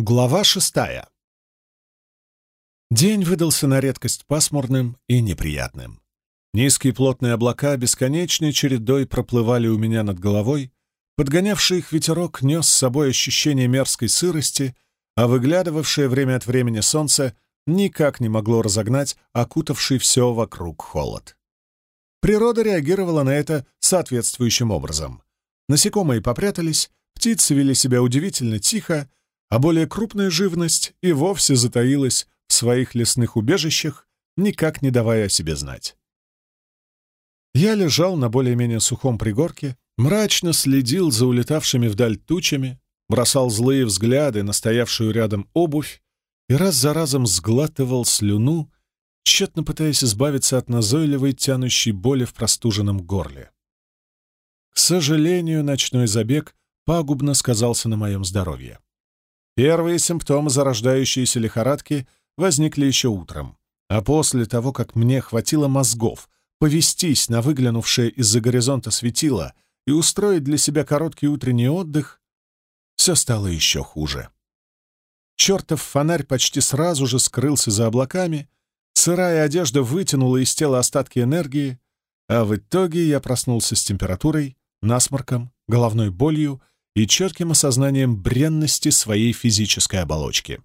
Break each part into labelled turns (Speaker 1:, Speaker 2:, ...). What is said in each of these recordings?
Speaker 1: Глава шестая. День выдался на редкость пасмурным и неприятным. Низкие плотные облака бесконечной чередой проплывали у меня над головой, подгонявший их ветерок нес с собой ощущение мерзкой сырости, а выглядывавшее время от времени солнце никак не могло разогнать окутавший все вокруг холод. Природа реагировала на это соответствующим образом. Насекомые попрятались, птицы вели себя удивительно тихо, а более крупная живность и вовсе затаилась в своих лесных убежищах, никак не давая о себе знать. Я лежал на более-менее сухом пригорке, мрачно следил за улетавшими вдаль тучами, бросал злые взгляды на стоявшую рядом обувь и раз за разом сглатывал слюну, тщетно пытаясь избавиться от назойливой тянущей боли в простуженном горле. К сожалению, ночной забег пагубно сказался на моем здоровье. Первые симптомы зарождающейся лихорадки возникли еще утром, а после того, как мне хватило мозгов повестись на выглянувшее из-за горизонта светило и устроить для себя короткий утренний отдых, все стало еще хуже. Чертов фонарь почти сразу же скрылся за облаками, сырая одежда вытянула из тела остатки энергии, а в итоге я проснулся с температурой, насморком, головной болью и четким осознанием бренности своей физической оболочки.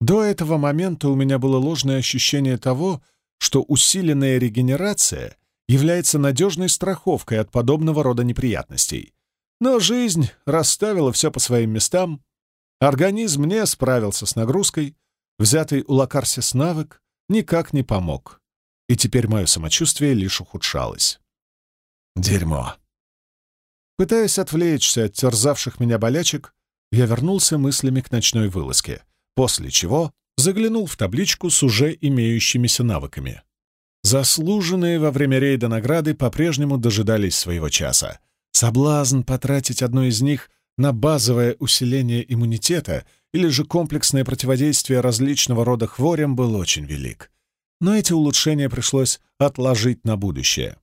Speaker 1: До этого момента у меня было ложное ощущение того, что усиленная регенерация является надежной страховкой от подобного рода неприятностей. Но жизнь расставила все по своим местам, организм не справился с нагрузкой, взятый у Лакарсис навык никак не помог, и теперь мое самочувствие лишь ухудшалось. Дерьмо. Пытаясь отвлечься от терзавших меня болячек, я вернулся мыслями к ночной вылазке, после чего заглянул в табличку с уже имеющимися навыками. Заслуженные во время рейда награды по-прежнему дожидались своего часа. Соблазн потратить одно из них на базовое усиление иммунитета или же комплексное противодействие различного рода хворям был очень велик. Но эти улучшения пришлось отложить на будущее.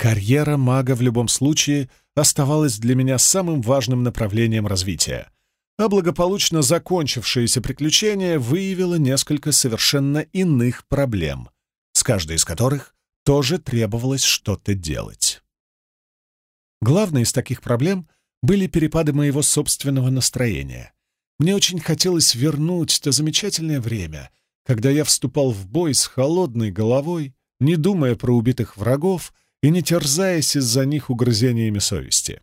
Speaker 1: Карьера мага в любом случае оставалась для меня самым важным направлением развития, а благополучно закончившееся приключение выявило несколько совершенно иных проблем, с каждой из которых тоже требовалось что-то делать. Главной из таких проблем были перепады моего собственного настроения. Мне очень хотелось вернуть то замечательное время, когда я вступал в бой с холодной головой, не думая про убитых врагов и не терзаясь из-за них угрызениями совести.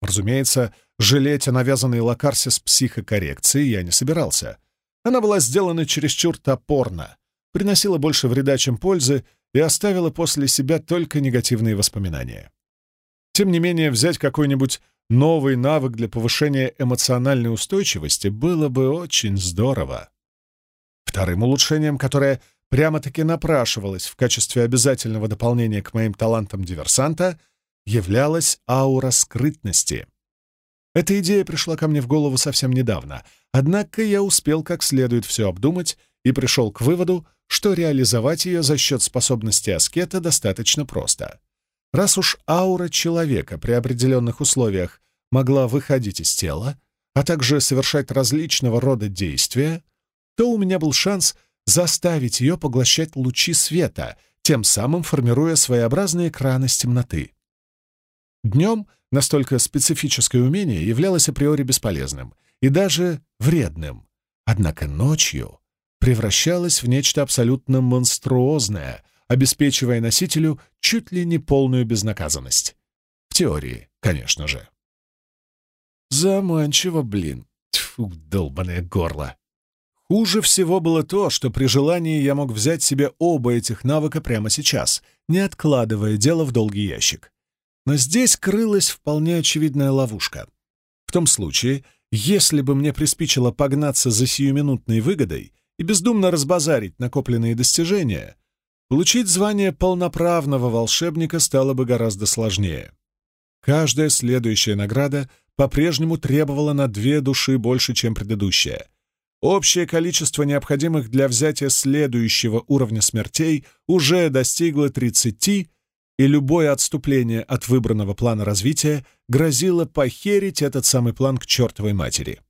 Speaker 1: Разумеется, жалеть о навязанной Лакарсе с психокоррекцией я не собирался. Она была сделана чересчур топорно, приносила больше вреда, чем пользы, и оставила после себя только негативные воспоминания. Тем не менее, взять какой-нибудь новый навык для повышения эмоциональной устойчивости было бы очень здорово. Вторым улучшением, которое прямо-таки напрашивалась в качестве обязательного дополнения к моим талантам диверсанта, являлась аура скрытности. Эта идея пришла ко мне в голову совсем недавно, однако я успел как следует все обдумать и пришел к выводу, что реализовать ее за счет способности аскета достаточно просто. Раз уж аура человека при определенных условиях могла выходить из тела, а также совершать различного рода действия, то у меня был шанс — заставить ее поглощать лучи света, тем самым формируя своеобразные экраны с темноты. Днем настолько специфическое умение являлось априори бесполезным и даже вредным, однако ночью превращалось в нечто абсолютно монструозное, обеспечивая носителю чуть ли не полную безнаказанность. В теории, конечно же. Заманчиво, блин. Тьфу, долбаное горло. Хуже всего было то, что при желании я мог взять себе оба этих навыка прямо сейчас, не откладывая дело в долгий ящик. Но здесь крылась вполне очевидная ловушка. В том случае, если бы мне приспичило погнаться за сиюминутной выгодой и бездумно разбазарить накопленные достижения, получить звание полноправного волшебника стало бы гораздо сложнее. Каждая следующая награда по-прежнему требовала на две души больше, чем предыдущая — Общее количество необходимых для взятия следующего уровня смертей уже достигло 30, и любое отступление от выбранного плана развития грозило похерить этот самый план к чертовой матери.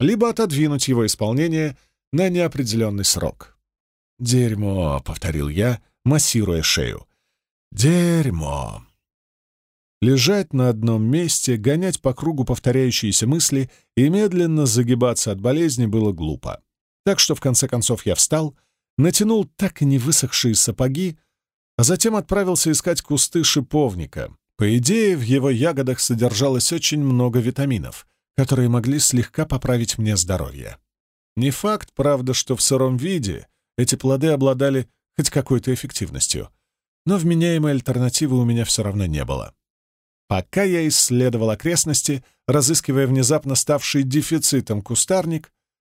Speaker 1: либо отодвинуть его исполнение на неопределенный срок. «Дерьмо», — повторил я, массируя шею. «Дерьмо». Лежать на одном месте, гонять по кругу повторяющиеся мысли и медленно загибаться от болезни было глупо. Так что, в конце концов, я встал, натянул так и не высохшие сапоги, а затем отправился искать кусты шиповника. По идее, в его ягодах содержалось очень много витаминов, которые могли слегка поправить мне здоровье. Не факт, правда, что в сыром виде эти плоды обладали хоть какой-то эффективностью, но вменяемой альтернативы у меня все равно не было. Пока я исследовал окрестности, разыскивая внезапно ставший дефицитом кустарник,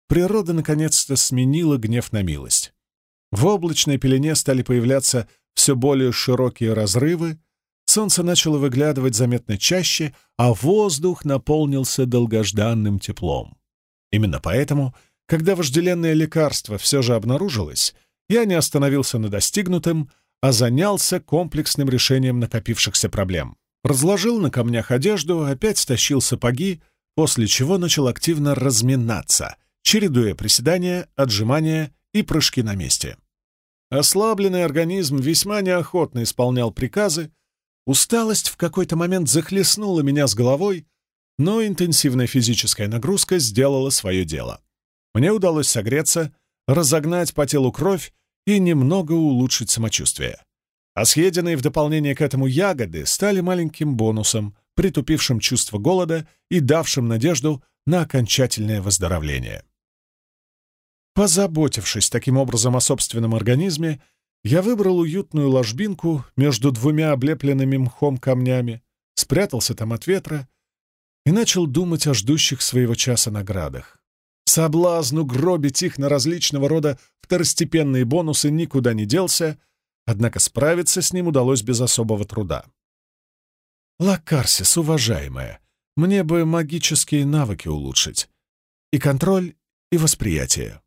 Speaker 1: природа наконец-то сменила гнев на милость. В облачной пелене стали появляться все более широкие разрывы, солнце начало выглядывать заметно чаще, а воздух наполнился долгожданным теплом. Именно поэтому, когда вожделенное лекарство все же обнаружилось, я не остановился на достигнутом, а занялся комплексным решением накопившихся проблем. Разложил на камнях одежду, опять стащил сапоги, после чего начал активно разминаться, чередуя приседания, отжимания и прыжки на месте. Ослабленный организм весьма неохотно исполнял приказы, усталость в какой-то момент захлестнула меня с головой, но интенсивная физическая нагрузка сделала свое дело. Мне удалось согреться, разогнать по телу кровь и немного улучшить самочувствие а съеденные в дополнение к этому ягоды стали маленьким бонусом, притупившим чувство голода и давшим надежду на окончательное выздоровление. Позаботившись таким образом о собственном организме, я выбрал уютную ложбинку между двумя облепленными мхом камнями, спрятался там от ветра и начал думать о ждущих своего часа наградах. Соблазну гробить их на различного рода второстепенные бонусы никуда не делся — Однако справиться с ним удалось без особого труда. «Лакарсис, уважаемая, мне бы магические навыки улучшить. И контроль, и восприятие».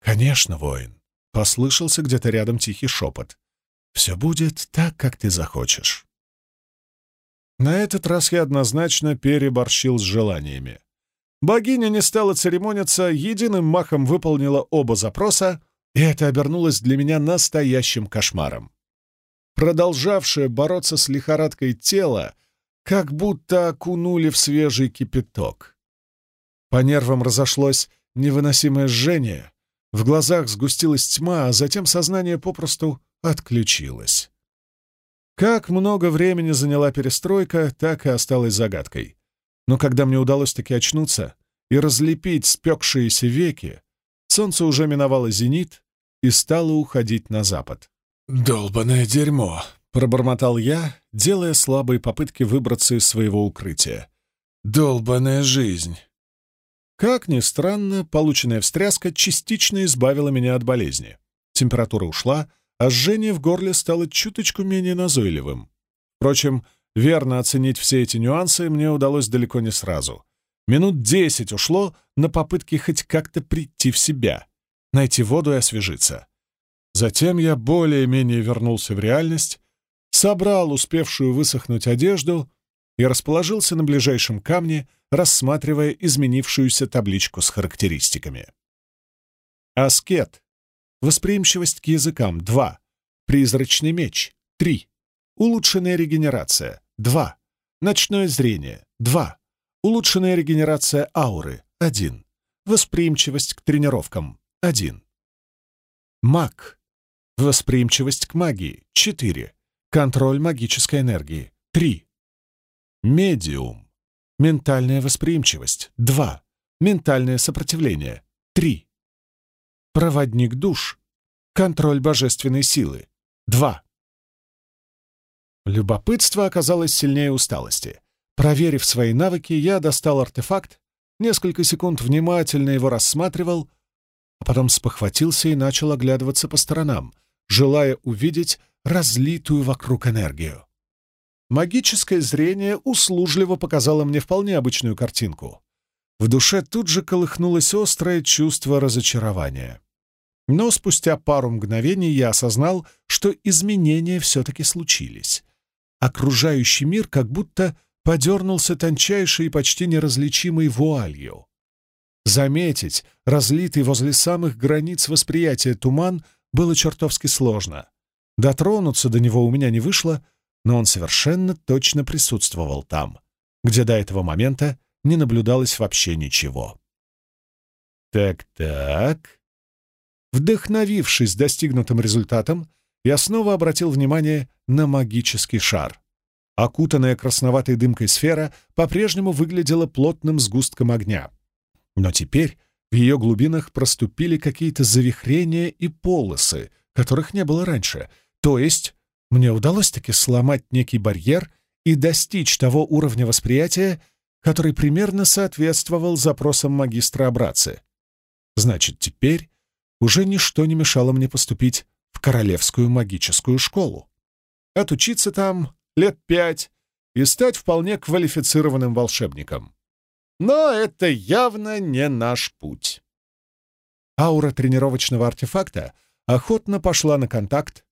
Speaker 1: «Конечно, воин», — послышался где-то рядом тихий шепот. «Все будет так, как ты захочешь». На этот раз я однозначно переборщил с желаниями. Богиня не стала церемониться, единым махом выполнила оба запроса — и это обернулось для меня настоящим кошмаром. Продолжавшее бороться с лихорадкой тело как будто окунули в свежий кипяток. По нервам разошлось невыносимое жжение, в глазах сгустилась тьма, а затем сознание попросту отключилось. Как много времени заняла перестройка, так и осталась загадкой. Но когда мне удалось таки очнуться и разлепить спекшиеся веки, солнце уже миновало зенит, и стала уходить на запад. «Долбанное дерьмо!» — пробормотал я, делая слабые попытки выбраться из своего укрытия. «Долбанная жизнь!» Как ни странно, полученная встряска частично избавила меня от болезни. Температура ушла, а жжение в горле стало чуточку менее назойливым. Впрочем, верно оценить все эти нюансы мне удалось далеко не сразу. Минут десять ушло на попытки хоть как-то прийти в себя найти воду и освежиться. Затем я более-менее вернулся в реальность, собрал успевшую высохнуть одежду и расположился на ближайшем камне, рассматривая изменившуюся табличку с характеристиками. Аскет. Восприимчивость к языкам — 2. Призрачный меч — 3. Улучшенная регенерация — 2. Ночное зрение — 2. Улучшенная регенерация ауры — 1. Восприимчивость к тренировкам 1. Маг. Восприимчивость к магии. 4. Контроль магической энергии. 3. Медиум. Ментальная восприимчивость. 2. Ментальное сопротивление. 3. Проводник душ. Контроль божественной силы. 2. Любопытство оказалось сильнее усталости. Проверив свои навыки, я достал артефакт, несколько секунд внимательно его рассматривал — потом спохватился и начал оглядываться по сторонам, желая увидеть разлитую вокруг энергию. Магическое зрение услужливо показало мне вполне обычную картинку. В душе тут же колыхнулось острое чувство разочарования. Но спустя пару мгновений я осознал, что изменения все-таки случились. Окружающий мир как будто подернулся тончайшей и почти неразличимой вуалью. Заметить разлитый возле самых границ восприятия туман было чертовски сложно. Дотронуться до него у меня не вышло, но он совершенно точно присутствовал там, где до этого момента не наблюдалось вообще ничего. Так-так. Вдохновившись достигнутым результатом, я снова обратил внимание на магический шар. Окутанная красноватой дымкой сфера по-прежнему выглядела плотным сгустком огня. Но теперь в ее глубинах проступили какие-то завихрения и полосы, которых не было раньше. То есть мне удалось таки сломать некий барьер и достичь того уровня восприятия, который примерно соответствовал запросам магистра Абрацы. Значит, теперь уже ничто не мешало мне поступить в Королевскую магическую школу. Отучиться там лет пять и стать вполне квалифицированным волшебником. Но это явно не наш путь. Аура тренировочного артефакта охотно пошла на контакт,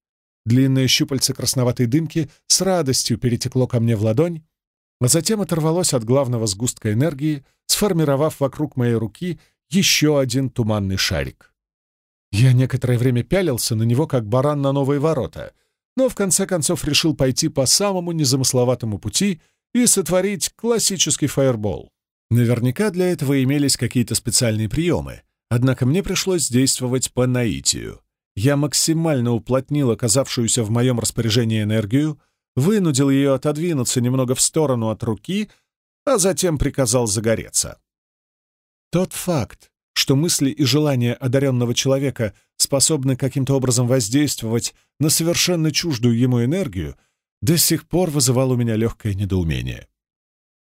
Speaker 1: длинное щупальце красноватой дымки с радостью перетекло ко мне в ладонь, а затем оторвалось от главного сгустка энергии, сформировав вокруг моей руки еще один туманный шарик. Я некоторое время пялился на него, как баран на новые ворота, но в конце концов решил пойти по самому незамысловатому пути и сотворить классический фаербол. Наверняка для этого имелись какие-то специальные приемы, однако мне пришлось действовать по наитию. Я максимально уплотнил оказавшуюся в моем распоряжении энергию, вынудил ее отодвинуться немного в сторону от руки, а затем приказал загореться. Тот факт, что мысли и желания одаренного человека способны каким-то образом воздействовать на совершенно чуждую ему энергию, до сих пор вызывал у меня легкое недоумение.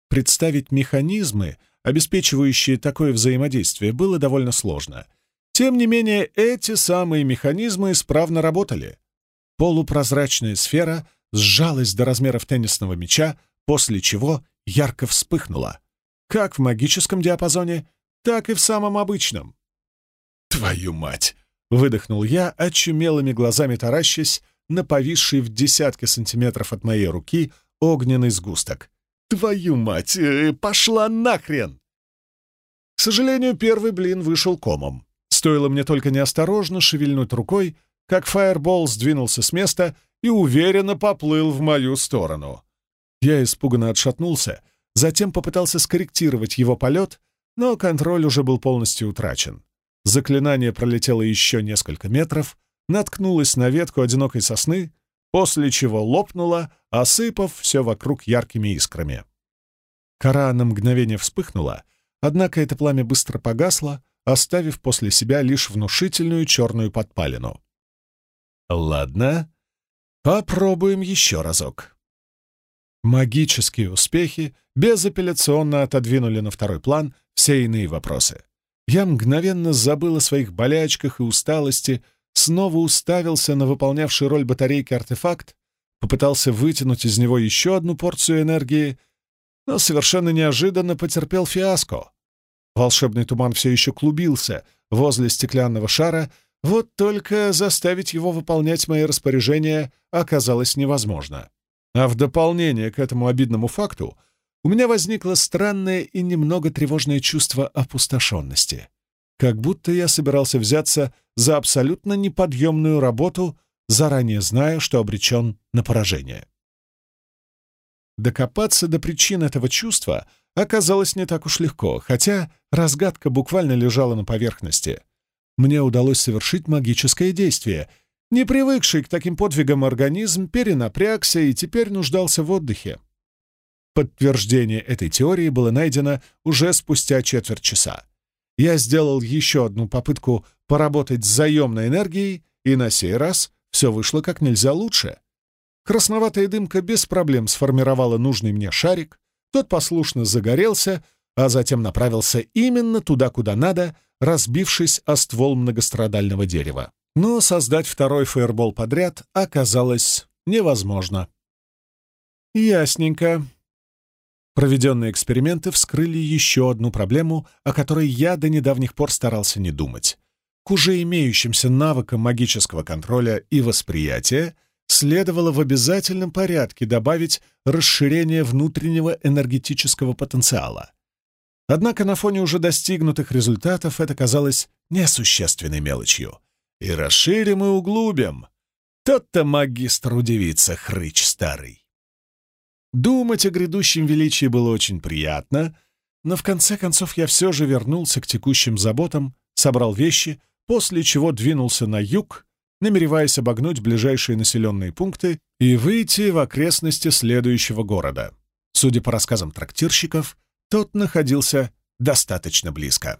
Speaker 1: Представить механизмы, обеспечивающие такое взаимодействие, было довольно сложно. Тем не менее, эти самые механизмы исправно работали. Полупрозрачная сфера сжалась до размеров теннисного мяча, после чего ярко вспыхнула. Как в магическом диапазоне, так и в самом обычном. «Твою мать!» — выдохнул я, очумелыми глазами таращась на повисший в десятки сантиметров от моей руки огненный сгусток. «Твою мать! Э, пошла нахрен!» К сожалению, первый блин вышел комом. Стоило мне только неосторожно шевельнуть рукой, как фаербол сдвинулся с места и уверенно поплыл в мою сторону. Я испуганно отшатнулся, затем попытался скорректировать его полет, но контроль уже был полностью утрачен. Заклинание пролетело еще несколько метров, наткнулось на ветку одинокой сосны, после чего лопнуло, осыпав все вокруг яркими искрами. Кора на мгновение вспыхнула, однако это пламя быстро погасло, оставив после себя лишь внушительную черную подпалину. «Ладно, попробуем еще разок». Магические успехи безапелляционно отодвинули на второй план все иные вопросы. Я мгновенно забыл о своих болячках и усталости, снова уставился на выполнявший роль батарейки артефакт, попытался вытянуть из него еще одну порцию энергии, но совершенно неожиданно потерпел фиаско. Волшебный туман все еще клубился возле стеклянного шара, вот только заставить его выполнять мои распоряжения оказалось невозможно. А в дополнение к этому обидному факту у меня возникло странное и немного тревожное чувство опустошенности. Как будто я собирался взяться за абсолютно неподъемную работу, заранее зная, что обречен на поражение. Докопаться до причин этого чувства оказалось не так уж легко, хотя разгадка буквально лежала на поверхности. Мне удалось совершить магическое действие. Не привыкший к таким подвигам организм перенапрягся и теперь нуждался в отдыхе. Подтверждение этой теории было найдено уже спустя четверть часа. Я сделал еще одну попытку поработать с заемной энергией, и на сей раз все вышло как нельзя лучше. Красноватая дымка без проблем сформировала нужный мне шарик, тот послушно загорелся, а затем направился именно туда, куда надо, разбившись о ствол многострадального дерева. Но создать второй фаербол подряд оказалось невозможно. «Ясненько», Проведенные эксперименты вскрыли еще одну проблему, о которой я до недавних пор старался не думать. К уже имеющимся навыкам магического контроля и восприятия следовало в обязательном порядке добавить расширение внутреннего энергетического потенциала. Однако на фоне уже достигнутых результатов это казалось несущественной мелочью. И расширим и углубим. Тот-то магистр удивится, хрыч старый. Думать о грядущем величии было очень приятно, но в конце концов я все же вернулся к текущим заботам, собрал вещи, после чего двинулся на юг, намереваясь обогнуть ближайшие населенные пункты и выйти в окрестности следующего города. Судя по рассказам трактирщиков, тот находился достаточно близко.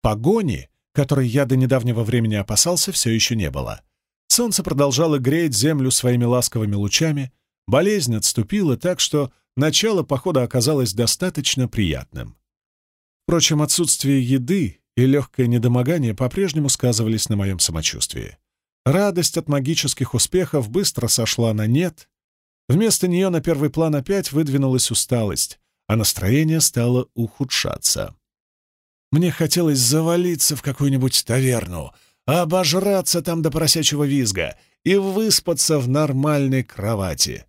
Speaker 1: Погони, которой я до недавнего времени опасался, все еще не было. Солнце продолжало греть землю своими ласковыми лучами, болезнь отступила так, что начало похода оказалось достаточно приятным. Впрочем, отсутствие еды и легкое недомогание по-прежнему сказывались на моем самочувствии. Радость от магических успехов быстро сошла на нет. Вместо нее на первый план опять выдвинулась усталость, а настроение стало ухудшаться. Мне хотелось завалиться в какую-нибудь таверну, обожраться там до поросячьего визга и выспаться в нормальной кровати.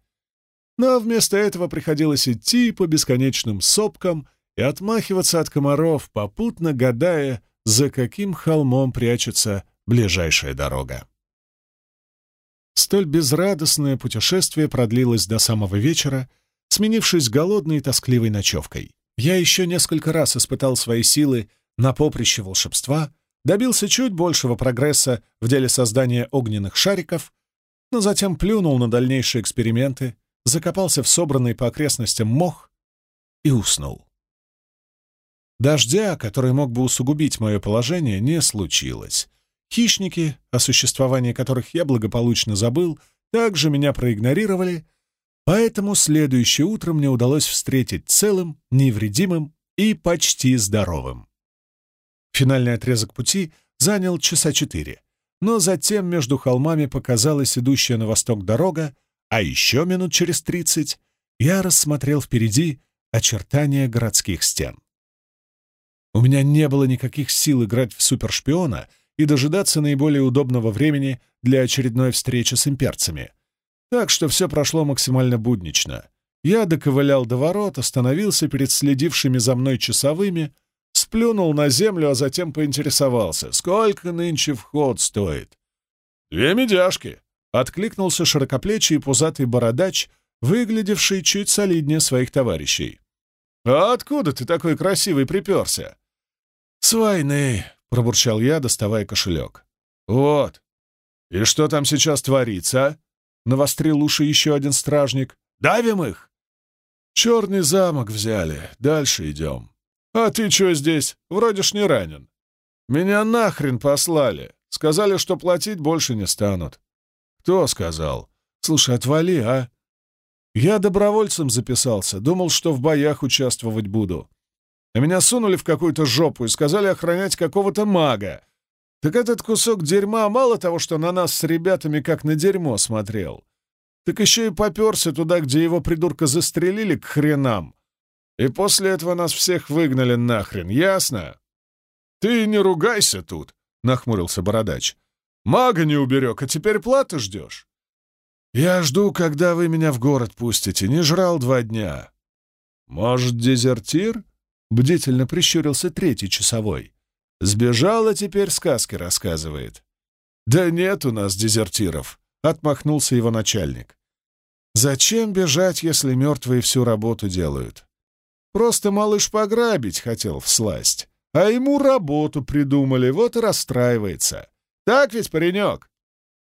Speaker 1: Но вместо этого приходилось идти по бесконечным сопкам и отмахиваться от комаров, попутно гадая, за каким холмом прячется ближайшая дорога. Столь безрадостное путешествие продлилось до самого вечера, сменившись голодной и тоскливой ночевкой. Я еще несколько раз испытал свои силы на поприще волшебства, добился чуть большего прогресса в деле создания огненных шариков, но затем плюнул на дальнейшие эксперименты, закопался в собранный по окрестностям мох и уснул. Дождя, который мог бы усугубить мое положение, не случилось. Хищники, о существовании которых я благополучно забыл, также меня проигнорировали, поэтому следующее утро мне удалось встретить целым, невредимым и почти здоровым. Финальный отрезок пути занял часа четыре, но затем между холмами показалась идущая на восток дорога, а еще минут через тридцать я рассмотрел впереди очертания городских стен. У меня не было никаких сил играть в супершпиона и дожидаться наиболее удобного времени для очередной встречи с имперцами. Так что все прошло максимально буднично. Я доковылял до ворот, остановился перед следившими за мной часовыми, сплюнул на землю, а затем поинтересовался, сколько нынче вход стоит. «Две медяшки», — откликнулся широкоплечий и пузатый бородач, выглядевший чуть солиднее своих товарищей. «А откуда ты такой красивый приперся?» «С войны», — пробурчал я, доставая кошелек. «Вот. И что там сейчас творится?» а?» — навострил уши еще один стражник. «Давим их!» «Черный замок взяли. Дальше идем». «А ты что здесь? Вроде ж не ранен». «Меня нахрен послали. Сказали, что платить больше не станут». «Кто сказал?» «Слушай, отвали, а?» «Я добровольцем записался. Думал, что в боях участвовать буду а меня сунули в какую-то жопу и сказали охранять какого-то мага. Так этот кусок дерьма мало того, что на нас с ребятами как на дерьмо смотрел, так еще и поперся туда, где его придурка застрелили к хренам. И после этого нас всех выгнали нахрен, ясно? «Ты не ругайся тут», — нахмурился бородач. «Мага не уберег, а теперь платы ждешь?» «Я жду, когда вы меня в город пустите. Не жрал два дня». «Может, дезертир?» Бдительно прищурился третий часовой. «Сбежала теперь, сказки рассказывает». «Да нет у нас дезертиров», — отмахнулся его начальник. «Зачем бежать, если мертвые всю работу делают? Просто малыш пограбить хотел всласть, а ему работу придумали, вот и расстраивается. Так ведь, паренек?»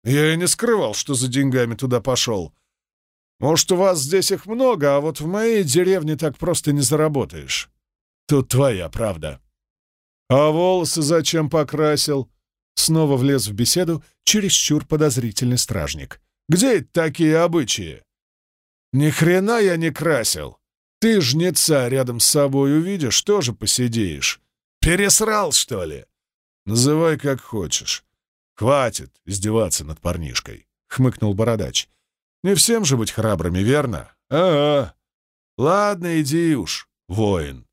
Speaker 1: «Я и не скрывал, что за деньгами туда пошел. Может, у вас здесь их много, а вот в моей деревне так просто не заработаешь». Тут твоя правда. А волосы зачем покрасил? Снова влез в беседу чересчур подозрительный стражник. Где такие обычаи? Ни хрена я не красил. Ты жнеца рядом с собой увидишь, тоже посидеешь. Пересрал, что ли? Называй как хочешь. Хватит издеваться над парнишкой, — хмыкнул бородач. Не всем же быть храбрыми, верно? Ага. Ладно, иди уж, воин.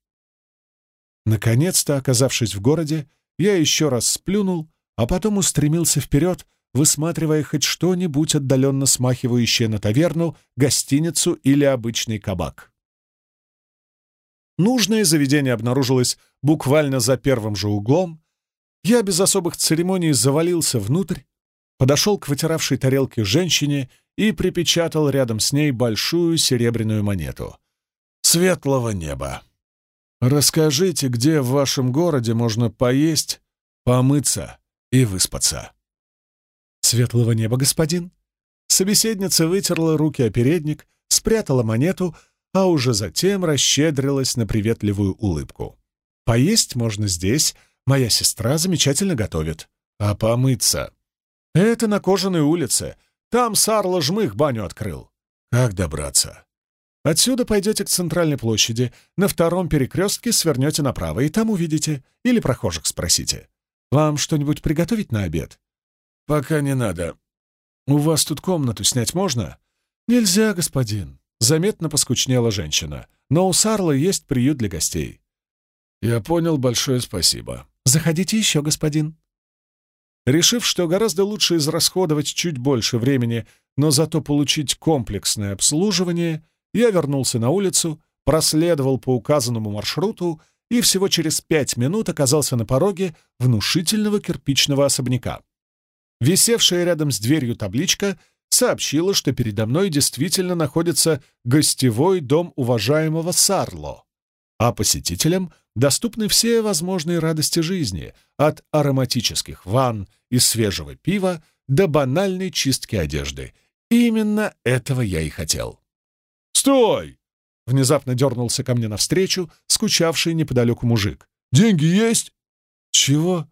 Speaker 1: Наконец-то, оказавшись в городе, я еще раз сплюнул, а потом устремился вперед, высматривая хоть что-нибудь отдаленно смахивающее на таверну, гостиницу или обычный кабак. Нужное заведение обнаружилось буквально за первым же углом. Я без особых церемоний завалился внутрь, подошел к вытиравшей тарелке женщине и припечатал рядом с ней большую серебряную монету. «Светлого неба! Расскажите, где в вашем городе можно поесть, помыться и выспаться?»
Speaker 2: «Светлого неба, господин!» Собеседница вытерла руки о передник, спрятала монету, а уже затем расщедрилась на приветливую улыбку. «Поесть можно здесь, моя сестра замечательно готовит. А помыться?» «Это на кожаной улице. Там Сарло Жмых баню открыл». «Как добраться?» «Отсюда пойдете к центральной площади, на втором перекрестке свернете направо, и там увидите. Или прохожих спросите. Вам что-нибудь приготовить на обед?»
Speaker 1: «Пока не надо. У вас тут комнату снять можно?»
Speaker 2: «Нельзя, господин», — заметно поскучнела женщина. «Но у Сарла есть приют для гостей».
Speaker 1: «Я понял, большое спасибо».
Speaker 2: «Заходите еще, господин».
Speaker 1: Решив, что гораздо лучше израсходовать чуть больше времени, но зато получить комплексное обслуживание, я вернулся на улицу, проследовал по указанному маршруту и всего через пять минут оказался на пороге внушительного кирпичного особняка. Висевшая рядом с дверью табличка сообщила, что передо мной действительно находится гостевой дом уважаемого Сарло, а посетителям доступны все возможные радости жизни, от ароматических ванн и свежего пива до банальной чистки одежды. Именно этого я и хотел. «Стой!» — внезапно дернулся ко мне навстречу скучавший неподалеку мужик. «Деньги есть?» «Чего?»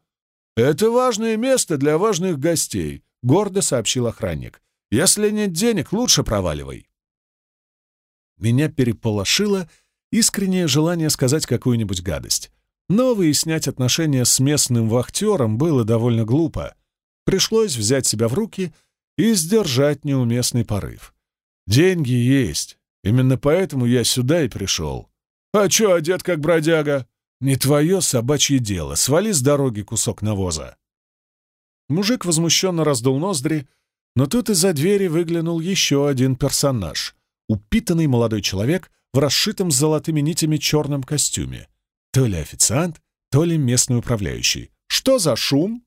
Speaker 1: «Это важное место для важных гостей», — гордо сообщил охранник. «Если нет денег, лучше проваливай». Меня переполошило искреннее желание сказать какую-нибудь гадость. Но выяснять отношения с местным вахтером было довольно глупо. Пришлось взять себя в руки и сдержать неуместный порыв. «Деньги есть. Именно поэтому я сюда и пришел. А чё одет как бродяга?» «Не твое собачье дело. Свали с дороги кусок навоза». Мужик возмущенно раздул ноздри, но тут из-за двери выглянул еще один персонаж — упитанный молодой человек в расшитом золотыми нитями черном костюме. То ли официант, то ли местный управляющий. «Что за шум?»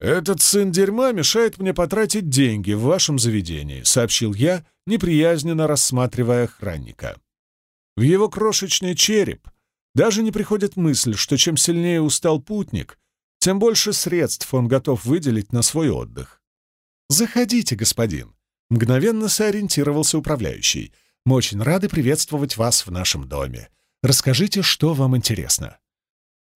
Speaker 1: «Этот сын дерьма мешает мне потратить деньги в вашем заведении», — сообщил я, неприязненно рассматривая охранника. В его крошечный череп даже не приходит мысль, что чем сильнее устал путник, тем больше средств он готов выделить на свой отдых. «Заходите, господин», — мгновенно сориентировался управляющий. «Мы очень рады приветствовать вас в нашем доме. Расскажите, что вам интересно».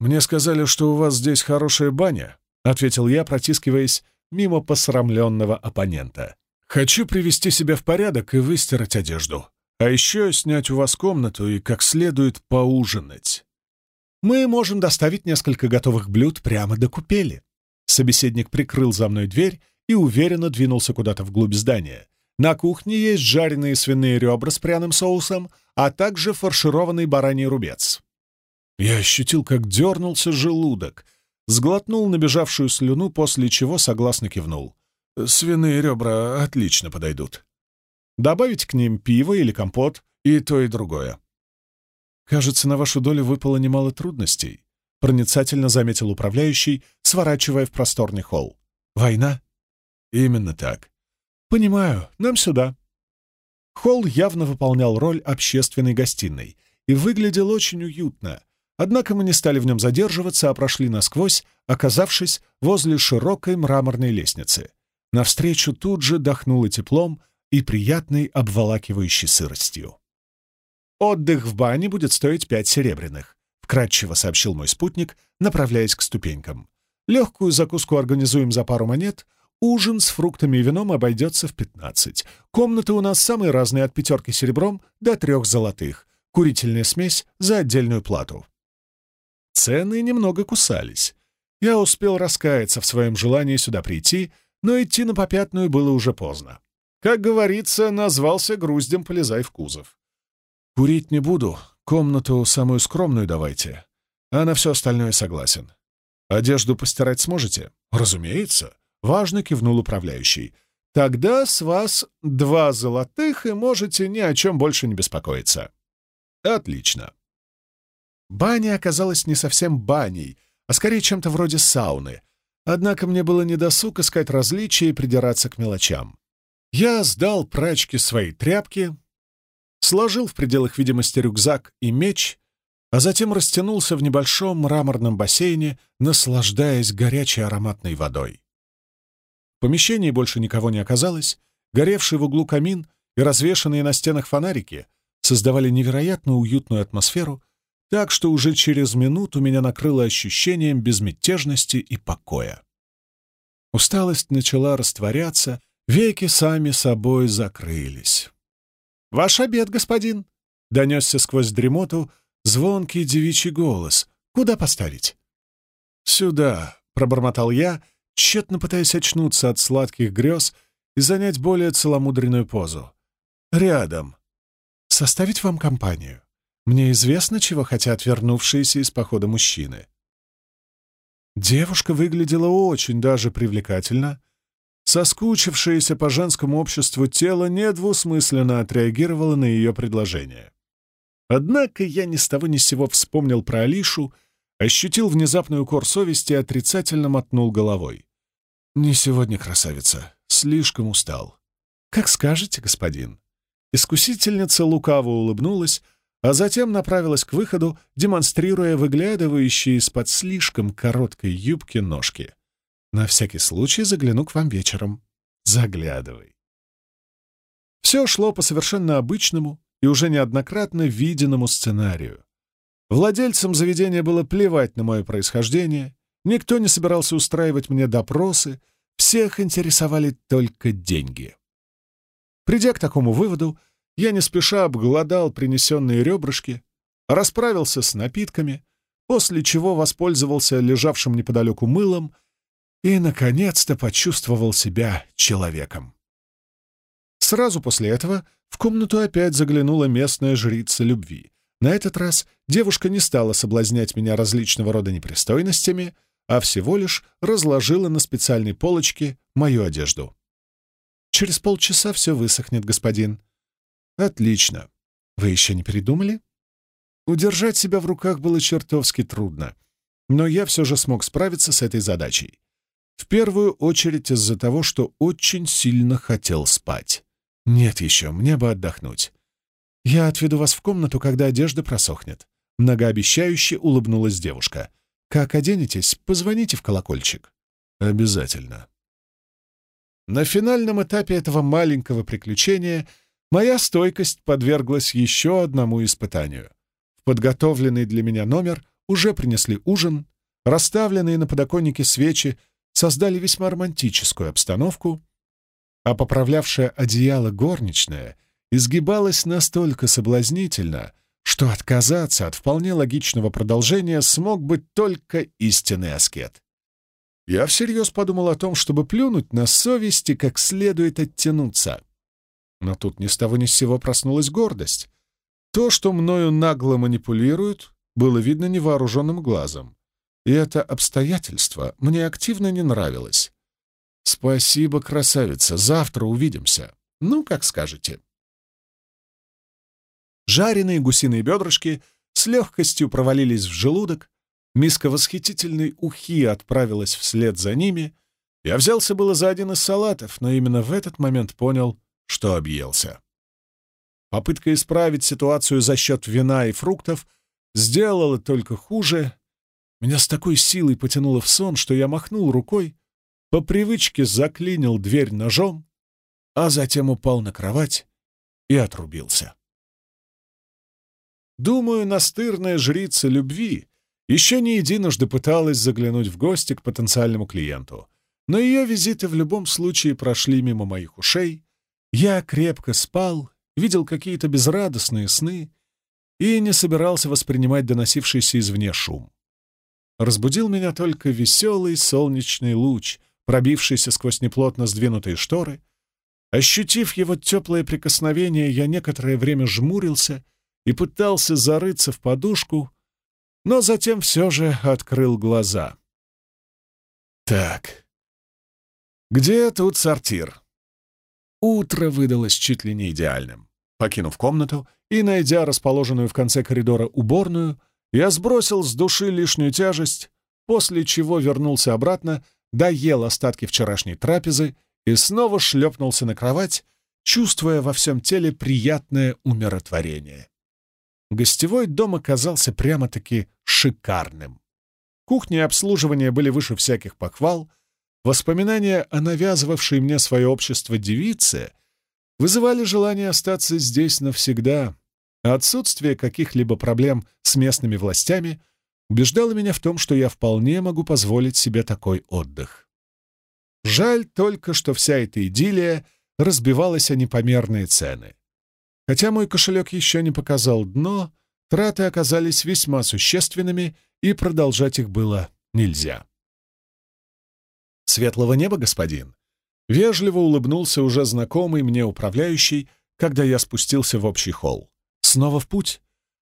Speaker 1: «Мне сказали, что у вас здесь хорошая баня», — ответил я, протискиваясь мимо посрамленного оппонента. «Хочу привести себя в порядок и выстирать одежду. А еще снять у вас комнату и как следует поужинать. Мы можем доставить несколько готовых блюд прямо до купели. Собеседник прикрыл за мной дверь и уверенно двинулся куда-то вглубь здания. На кухне есть жареные свиные ребра с пряным соусом, а также фаршированный бараний рубец. Я ощутил, как дернулся желудок, сглотнул набежавшую слюну, после чего согласно кивнул. «Свиные ребра отлично подойдут» добавить к ним пиво или компот, и то, и другое. «Кажется, на вашу долю выпало немало трудностей», — проницательно заметил управляющий, сворачивая в просторный холл. «Война?» «Именно так». «Понимаю. Нам сюда». Холл явно выполнял роль общественной гостиной и выглядел очень уютно, однако мы не стали в нем задерживаться, а прошли насквозь, оказавшись возле широкой мраморной лестницы. Навстречу тут же дохнуло теплом, и приятной обволакивающей сыростью. «Отдых в бане будет стоить пять серебряных», — вкратчиво сообщил мой спутник, направляясь к ступенькам. «Легкую закуску организуем за пару монет, ужин с фруктами и вином обойдется в пятнадцать. Комнаты у нас самые разные, от пятерки серебром до трех золотых. Курительная смесь за отдельную плату». Цены немного кусались. Я успел раскаяться в своем желании сюда прийти, но идти на попятную было уже поздно. Как говорится, назвался груздем, полезай в кузов. Курить не буду, комнату самую скромную давайте, а на все остальное согласен. Одежду постирать сможете? Разумеется, важно кивнул управляющий. Тогда с вас два золотых, и можете ни о чем больше не беспокоиться. Отлично.
Speaker 2: Баня оказалась не совсем баней, а скорее чем-то вроде сауны. Однако мне было недосуг искать различия и придираться к мелочам. Я сдал прачке свои тряпки, сложил в пределах видимости рюкзак и меч, а затем растянулся в небольшом мраморном бассейне, наслаждаясь горячей ароматной водой. В помещении больше никого не оказалось, горевший в углу камин и развешанные на стенах фонарики создавали невероятно уютную атмосферу, так что уже через минуту меня накрыло ощущением безмятежности и покоя. Усталость начала растворяться, веки сами собой закрылись. «Ваш обед, господин!» — донесся сквозь дремоту звонкий девичий голос. «Куда поставить?» «Сюда!» — пробормотал я, тщетно пытаясь очнуться от сладких грез и занять более целомудренную позу. «Рядом. Составить вам компанию?» Мне известно, чего хотят вернувшиеся из похода мужчины. Девушка выглядела очень даже привлекательно. Соскучившееся по женскому обществу тело недвусмысленно отреагировало на ее предложение. Однако я ни с того ни с сего вспомнил про Алишу, ощутил внезапный укор совести и отрицательно мотнул головой. «Не сегодня, красавица. Слишком устал». «Как скажете, господин». Искусительница лукаво улыбнулась, а затем направилась к выходу, демонстрируя выглядывающие из-под слишком короткой юбки ножки. «На всякий случай загляну к вам вечером. Заглядывай». Все шло по совершенно обычному и уже неоднократно виденному сценарию. Владельцам заведения было плевать на мое происхождение, никто не собирался устраивать мне допросы, всех интересовали только деньги. Придя к такому выводу, я не спеша обглодал принесенные ребрышки, расправился с напитками, после чего воспользовался лежавшим неподалеку мылом и, наконец-то, почувствовал себя человеком. Сразу после этого в комнату опять заглянула местная жрица любви. На этот раз девушка не стала соблазнять меня различного рода непристойностями, а всего лишь разложила на специальной полочке мою одежду. «Через полчаса все высохнет, господин», «Отлично. Вы еще не передумали?» Удержать себя в руках было чертовски трудно, но я все же смог справиться с этой задачей. В первую очередь из-за того, что очень сильно хотел спать. Нет еще, мне бы отдохнуть. Я отведу вас в комнату, когда одежда просохнет. Многообещающе улыбнулась девушка. Как оденетесь, позвоните в колокольчик. Обязательно. На финальном этапе этого маленького приключения — Моя стойкость подверглась еще одному испытанию. В подготовленный для меня номер уже принесли ужин, расставленные на подоконнике свечи создали весьма романтическую обстановку, а поправлявшая одеяло горничная изгибалась настолько соблазнительно, что отказаться от вполне логичного продолжения смог быть только истинный аскет. Я всерьез подумал о том, чтобы плюнуть на совести как следует оттянуться — но тут ни с того ни с сего проснулась гордость. То, что мною нагло манипулируют, было видно невооруженным глазом. И это обстоятельство мне активно не нравилось. «Спасибо, красавица, завтра увидимся. Ну, как скажете». Жареные гусиные бедрышки с легкостью провалились в желудок, миска восхитительной ухи отправилась вслед за ними. Я взялся было за один из салатов, но именно в этот момент понял, что объелся. Попытка исправить ситуацию за счет вина и фруктов сделала только хуже. Меня с такой силой потянуло в сон, что я махнул рукой, по привычке заклинил дверь ножом, а затем упал на кровать и отрубился. Думаю, настырная жрица любви еще не единожды пыталась заглянуть в гости к потенциальному клиенту, но ее визиты в любом случае прошли мимо моих ушей, я крепко спал, видел какие-то безрадостные сны и не собирался воспринимать доносившийся извне шум. Разбудил меня только веселый солнечный луч, пробившийся сквозь неплотно сдвинутые шторы. Ощутив его теплое прикосновение, я некоторое время жмурился и пытался зарыться в подушку, но затем все же открыл глаза. Так, где тут сортир? Утро выдалось чуть ли не идеальным. Покинув комнату и найдя расположенную в конце коридора уборную, я сбросил с души лишнюю тяжесть, после чего вернулся обратно, доел остатки вчерашней трапезы и снова шлепнулся на кровать, чувствуя во всем теле приятное умиротворение. Гостевой дом оказался прямо-таки шикарным. Кухня и обслуживание были выше всяких похвал, воспоминания о навязывавшей мне свое общество девице вызывали желание остаться здесь навсегда, а отсутствие каких-либо проблем с местными властями убеждало меня в том, что я вполне могу позволить себе такой отдых. Жаль только, что вся эта идиллия разбивалась о непомерные цены. Хотя мой кошелек еще не показал дно, траты оказались весьма существенными, и продолжать их было нельзя. «Светлого неба, господин!» Вежливо улыбнулся уже знакомый мне управляющий, когда я спустился в общий холл. «Снова в путь?»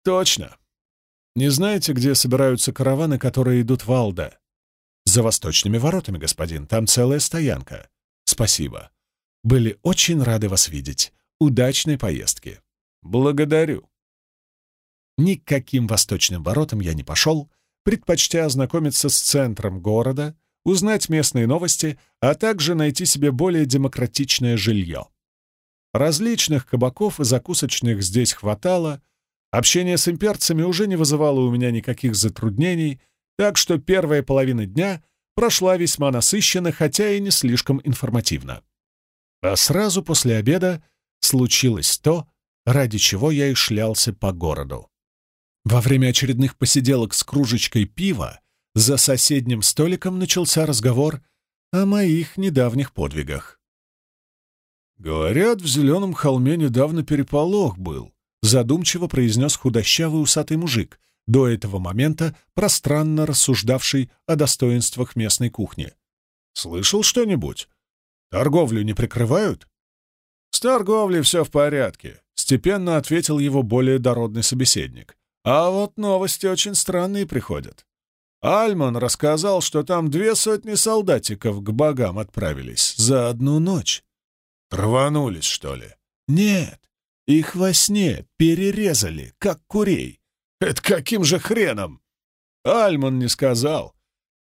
Speaker 2: «Точно. Не знаете, где собираются караваны, которые идут в Алда?» «За восточными воротами, господин. Там целая стоянка». «Спасибо. Были очень рады вас видеть. Удачной поездки». «Благодарю». Никаким восточным воротам я не пошел, предпочтя ознакомиться с центром города, узнать местные новости, а также найти себе более демократичное жилье. Различных кабаков и закусочных здесь хватало, общение с имперцами уже не вызывало у меня никаких затруднений, так что первая половина дня прошла весьма насыщенно, хотя и не слишком информативно. А сразу после обеда случилось то, ради чего я и шлялся по городу. Во время очередных посиделок с кружечкой пива за соседним столиком начался разговор о моих недавних подвигах. «Говорят, в Зеленом холме недавно переполох был», — задумчиво произнес худощавый усатый мужик, до этого момента пространно рассуждавший о достоинствах местной кухни. «Слышал что-нибудь? Торговлю не прикрывают?» «С торговлей все в порядке», — степенно ответил его более дородный собеседник. «А вот новости очень странные приходят. Альман рассказал, что там две сотни солдатиков к богам отправились за одну ночь. Рванулись, что ли? Нет, их во сне перерезали, как курей. Это каким же хреном? Альман не сказал.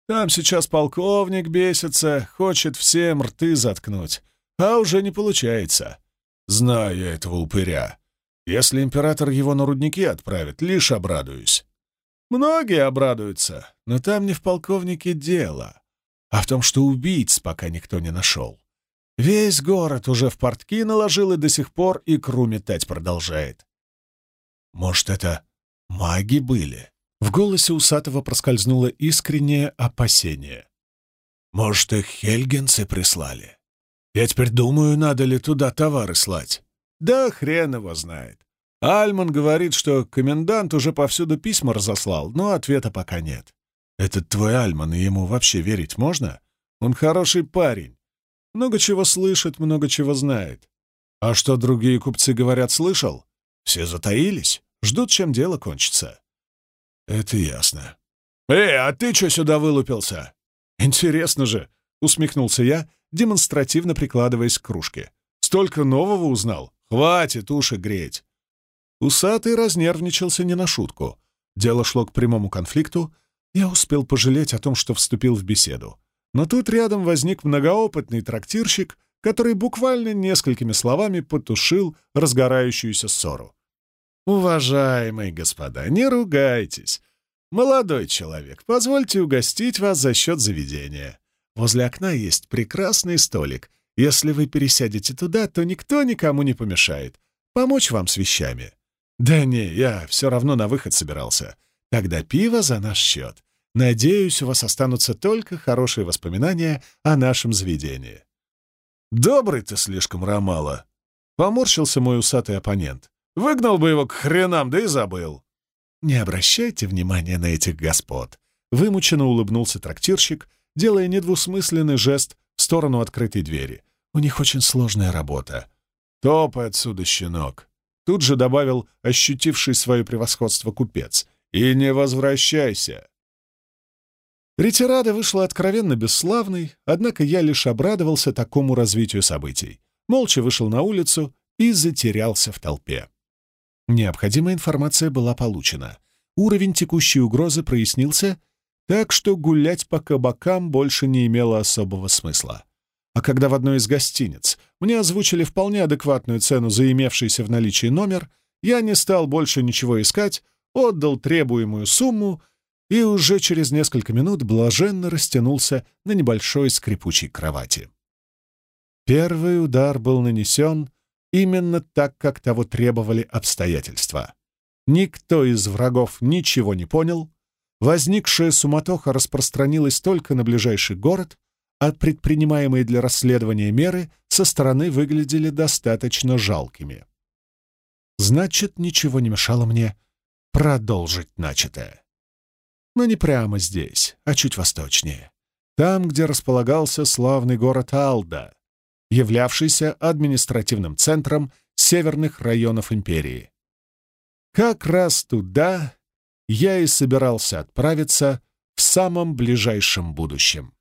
Speaker 2: Там сейчас полковник бесится, хочет всем рты заткнуть, а уже не получается. Знаю я этого упыря. Если император его на рудники отправит, лишь обрадуюсь. Многие обрадуются, но там не в полковнике дело, а в том, что убийц пока никто не нашел. Весь город уже в портки наложил и до сих пор икру метать продолжает. Может, это маги были? В голосе усатого проскользнуло искреннее опасение. Может, их хельгенцы прислали? Я теперь думаю, надо ли туда товары слать. Да хрен его знает. Альман говорит, что комендант уже повсюду письма разослал, но ответа пока нет. Этот твой Альман, и ему вообще верить можно? Он хороший парень. Много чего слышит, много чего знает. А что другие купцы говорят, слышал? Все затаились, ждут, чем дело кончится. Это ясно. «Эй, а ты что сюда вылупился?» «Интересно же!» — усмехнулся я, демонстративно прикладываясь к кружке. «Столько нового узнал! Хватит уши греть!» Усатый разнервничался не на шутку. Дело шло к прямому конфликту. Я успел пожалеть о том, что вступил в беседу. Но тут рядом возник многоопытный трактирщик, который буквально несколькими словами потушил разгорающуюся ссору. «Уважаемые господа, не ругайтесь. Молодой человек, позвольте угостить вас за счет заведения. Возле окна есть прекрасный столик. Если вы пересядете туда, то никто никому не помешает. Помочь вам с вещами. «Да не, я все равно на выход собирался. Тогда пиво за наш счет. Надеюсь, у вас останутся только хорошие воспоминания о нашем заведении». «Добрый ты слишком, Ромала!» — поморщился мой усатый оппонент. «Выгнал бы его к хренам, да и забыл». «Не обращайте внимания на этих господ», — вымученно улыбнулся трактирщик, делая недвусмысленный жест в сторону открытой двери. «У них очень сложная работа». «Топай отсюда, щенок!» Тут же добавил ощутивший свое превосходство купец. «И не возвращайся!» Ретирада вышла откровенно бесславной, однако я лишь обрадовался такому развитию событий. Молча вышел на улицу и затерялся в толпе. Необходимая информация была получена. Уровень текущей угрозы прояснился, так что гулять по кабакам больше не имело особого смысла. А когда в одной из гостиниц мне озвучили вполне адекватную цену за имевшийся в наличии номер, я не стал больше ничего искать, отдал требуемую сумму и уже через несколько минут блаженно растянулся на небольшой скрипучей кровати. Первый удар был нанесен именно так, как того требовали обстоятельства. Никто из врагов ничего не понял, возникшая суматоха распространилась только на ближайший город, а предпринимаемые для расследования меры со стороны выглядели достаточно жалкими. Значит, ничего не мешало мне продолжить начатое. Но не прямо здесь, а чуть восточнее. Там, где располагался славный город Алда, являвшийся административным центром северных районов империи. Как раз туда я и собирался отправиться в самом ближайшем будущем.